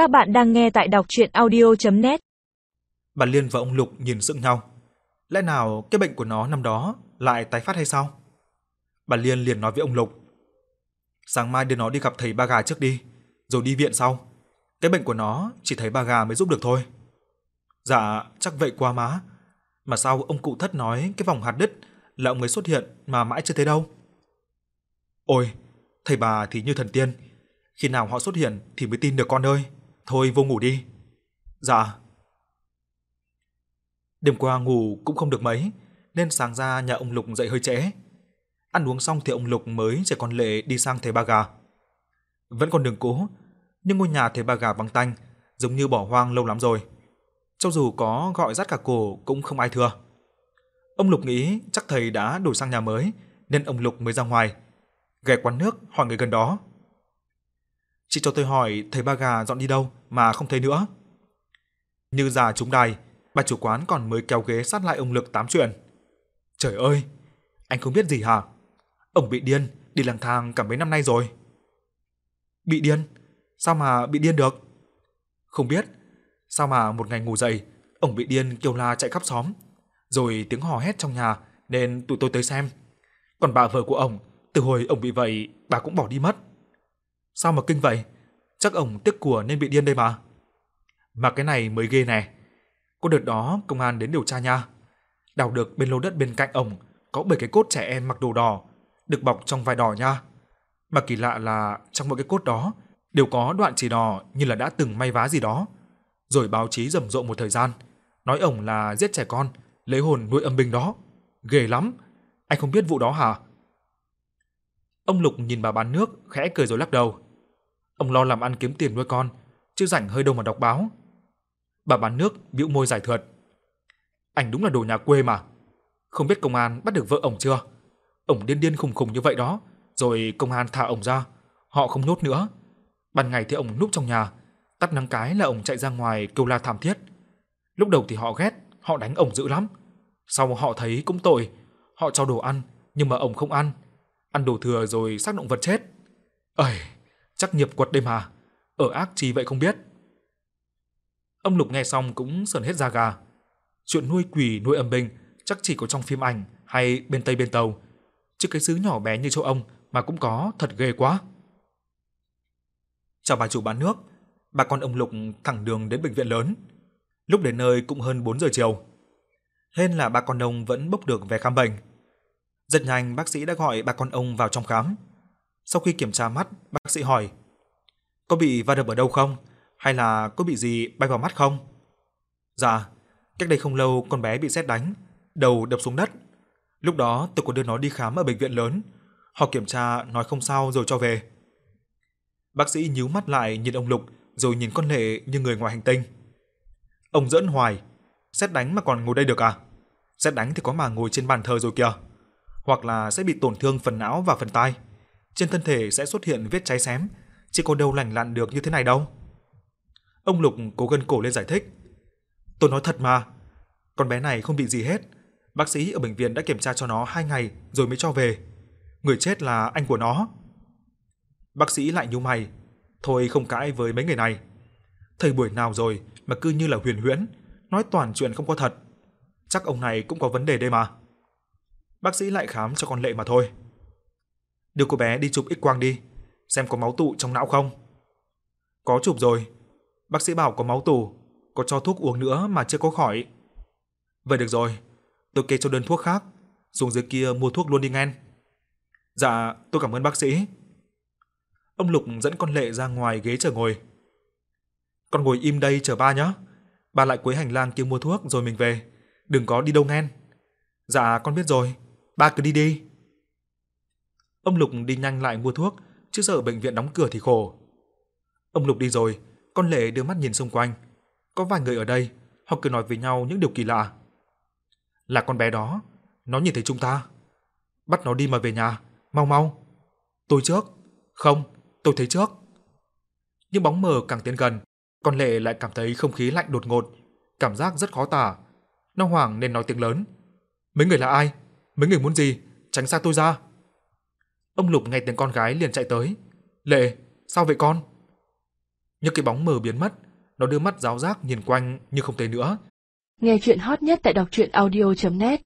Các bạn đang nghe tại đọc audio net Bà Liên và ông Lục nhìn sững nhau. Lẽ nào cái bệnh của nó năm đó lại tái phát hay sao? Bà Liên liền nói với ông Lục. Sáng mai đưa nó đi gặp thầy ba gà trước đi, rồi đi viện sau. Cái bệnh của nó chỉ thấy ba gà mới giúp được thôi. Dạ, chắc vậy quá má. Mà sao ông cụ thất nói cái vòng hạt đứt là ông ấy xuất hiện mà mãi chưa thấy đâu? Ôi, thầy bà thì như thần tiên. Khi nào họ xuất hiện thì mới tin được con ơi. Thôi vô ngủ đi. Dạ. Đêm qua ngủ cũng không được mấy, nên sáng ra nhà ông Lục dậy hơi trễ. Ăn uống xong thì ông Lục mới chở con Lệ đi sang thầy Ba Gà. Vẫn còn đường cũ, nhưng ngôi nhà thầy Ba Gà vắng tanh, giống như bỏ hoang lâu lắm rồi. Cho dù có gọi dắt cả cổ cũng không ai thưa. Ông Lục nghĩ chắc thầy đã đổi sang nhà mới, nên ông Lục mới ra ngoài. Ghé quán nước hỏi người gần đó. Chị cho tôi hỏi thầy Ba Gà dọn đi đâu mà không thấy nữa. Như già chúng đài, bà chủ quán còn mới kéo ghế sát lại ông Lực tám chuyện. Trời ơi, anh không biết gì hả? Ông bị điên, đi lang thang cả mấy năm nay rồi. Bị điên? Sao mà bị điên được? Không biết, sao mà một ngày ngủ dậy, ông bị điên kêu la chạy khắp xóm, rồi tiếng hò hét trong nhà nên tụi tôi tới xem. Còn bà vợ của ông, từ hồi ông bị vậy, bà cũng bỏ đi mất. Sao mà kinh vậy? Chắc ông tiếc của nên bị điên đây mà. Mà cái này mới ghê nè. Có đợt đó công an đến điều tra nha. Đào được bên lô đất bên cạnh ông có bảy cái cốt trẻ em mặc đồ đỏ, được bọc trong vải đỏ nha. Mà kỳ lạ là trong mỗi cái cốt đó đều có đoạn chỉ đỏ như là đã từng may vá gì đó. Rồi báo chí rầm rộ một thời gian, nói ông là giết trẻ con, lấy hồn nuôi âm binh đó. Ghê lắm. Anh không biết vụ đó hả? Ông Lục nhìn bà bán nước, khẽ cười rồi lắc đầu. Ông lo làm ăn kiếm tiền nuôi con, chứ rảnh hơi đâu mà đọc báo. Bà bán nước bĩu môi giải thượt. Anh đúng là đồ nhà quê mà. Không biết công an bắt được vợ ông chưa? Ông điên điên khùng khùng như vậy đó, rồi công an thả ông ra, họ không nhốt nữa. Ban ngày thì ông núp trong nhà, tắt nắng cái là ông chạy ra ngoài kêu la thảm thiết. Lúc đầu thì họ ghét, họ đánh ông dữ lắm. Sau họ thấy cũng tội, họ cho đồ ăn nhưng mà ông không ăn, ăn đồ thừa rồi xác động vật chết. Ây, chắc nghiệp quật đêm hà ở ác chi vậy không biết. Ông Lục nghe xong cũng sờn hết da gà. Chuyện nuôi quỷ nuôi âm binh chắc chỉ có trong phim ảnh hay bên Tây bên Tàu, chứ cái xứ nhỏ bé như châu ông mà cũng có, thật ghê quá. Chào bà chủ bán nước, bà con ông Lục thẳng đường đến bệnh viện lớn. Lúc đến nơi cũng hơn 4 giờ chiều. Hên là bà con ông vẫn bốc được về khám bệnh. Rất nhanh bác sĩ đã gọi bà con ông vào trong khám. Sau khi kiểm tra mắt, bác sĩ hỏi: "Có bị va đập ở đâu không? Hay là có bị gì bay vào mắt không?" "Dạ, cách đây không lâu con bé bị sét đánh, đầu đập xuống đất. Lúc đó tôi có đưa nó đi khám ở bệnh viện lớn, họ kiểm tra nói không sao rồi cho về." Bác sĩ nhíu mắt lại nhìn ông Lục rồi nhìn con Lệ như người ngoài hành tinh. Ông giỡn hoài, sét đánh mà còn ngồi đây được à? Sét đánh thì có mà ngồi trên bàn thờ rồi kìa hoặc là sẽ bị tổn thương phần não và phần tai. Trên thân thể sẽ xuất hiện vết cháy xém, chỉ có đâu lành lặn được như thế này đâu. Ông Lục cố gân cổ lên giải thích. Tôi nói thật mà, con bé này không bị gì hết. Bác sĩ ở bệnh viện đã kiểm tra cho nó 2 ngày rồi mới cho về. Người chết là anh của nó. Bác sĩ lại nhíu mày, thôi không cãi với mấy người này. Thời buổi nào rồi mà cứ như là huyền huyễn, nói toàn chuyện không có thật. Chắc ông này cũng có vấn đề đây mà. Bác sĩ lại khám cho con Lệ mà thôi. Đưa cô bé đi chụp X quang đi, xem có máu tụ trong não không. Có chụp rồi. Bác sĩ bảo có máu tụ, có cho thuốc uống nữa mà chưa có khỏi. Vậy được rồi, tôi kê cho đơn thuốc khác, xuống dưới kia mua thuốc luôn đi nghen. Dạ, tôi cảm ơn bác sĩ. Ông Lục dẫn con Lệ ra ngoài ghế chờ ngồi. Con ngồi im đây chờ ba nhé. Ba lại cuối hành lang kia mua thuốc rồi mình về, đừng có đi đâu nghen. Dạ con biết rồi, ba cứ đi đi. Ông Lục đi nhanh lại mua thuốc, chứ sợ bệnh viện đóng cửa thì khổ. Ông Lục đi rồi, con Lệ đưa mắt nhìn xung quanh. Có vài người ở đây, họ cứ nói với nhau những điều kỳ lạ. Là con bé đó, nó nhìn thấy chúng ta. Bắt nó đi mà về nhà, mau mau. Tôi trước. Không, tôi thấy trước. Nhưng bóng mờ càng tiến gần, con Lệ lại cảm thấy không khí lạnh đột ngột, cảm giác rất khó tả. Nó hoảng nên nói tiếng lớn. Mấy người là ai? Mấy người muốn gì? Tránh xa tôi ra. Ông Lục nghe tiếng con gái liền chạy tới. Lệ, sao vậy con? những cái bóng mờ biến mất, nó đưa mắt giáo giác nhìn quanh nhưng không thấy nữa. Nghe chuyện hot nhất tại đọc truyện audio.net